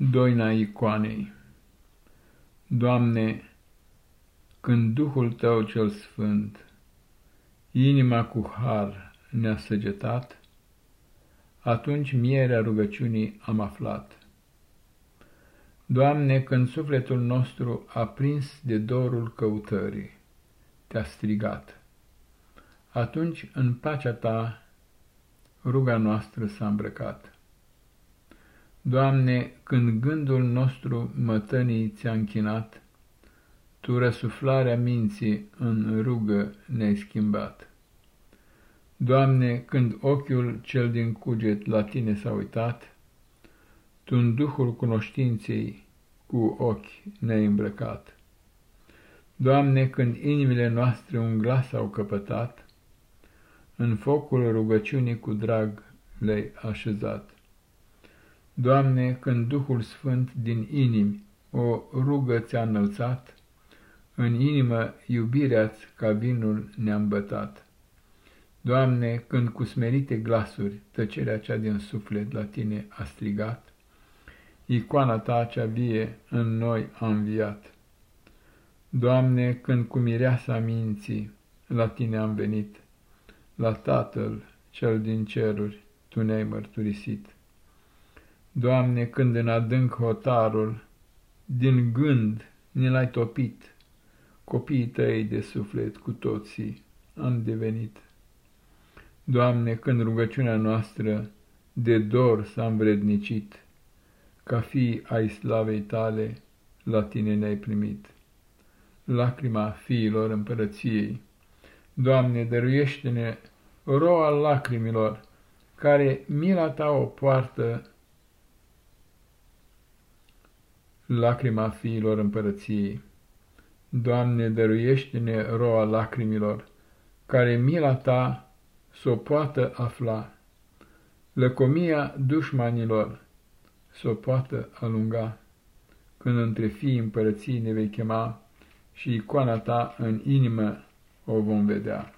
Doina icoanei Doamne, când Duhul Tău cel Sfânt inima cu har ne-a săgetat, atunci mierea rugăciunii am aflat. Doamne, când sufletul nostru a prins de dorul căutării, te-a strigat, atunci în pacea Ta ruga noastră s-a îmbrăcat. Doamne, când gândul nostru mătănii ți-a închinat, Tu răsuflarea minții în rugă ne-ai schimbat. Doamne, când ochiul cel din cuget la Tine s-a uitat, Tu în duhul cunoștinței cu ochi ne-ai îmbrăcat. Doamne, când inimile noastre un glas au căpătat, În focul rugăciunii cu drag le-ai așezat. Doamne, când Duhul Sfânt din inimi o rugă ți-a înălțat, în inimă iubirea-ți ca vinul ne-a îmbătat. Doamne, când cu smerite glasuri tăcerea cea din suflet la Tine a strigat, icoana Ta cea vie în noi a înviat. Doamne, când cu mireasa minții la Tine am venit, la Tatăl cel din ceruri Tu ne-ai mărturisit. Doamne, când în adânc hotarul, din gând ne l-ai topit, copiii tăi de suflet cu toții am devenit. Doamne, când rugăciunea noastră de dor s-a învrednicit, ca fii ai slavei tale, la tine ne-ai primit. Lacrima fiilor împărăției, Doamne, dăruiește-ne roa lacrimilor, care mila ta o poartă lacrima fiilor împărăției. Doamne, dăruiește-ne roa lacrimilor, care mila Ta s-o poată afla, lăcomia dușmanilor s-o poată alunga, când între fii împărății ne vei chema și icoana Ta în inimă o vom vedea.